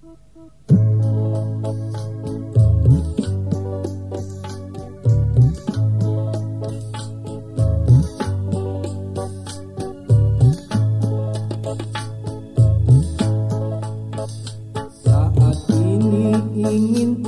Saat ini ingin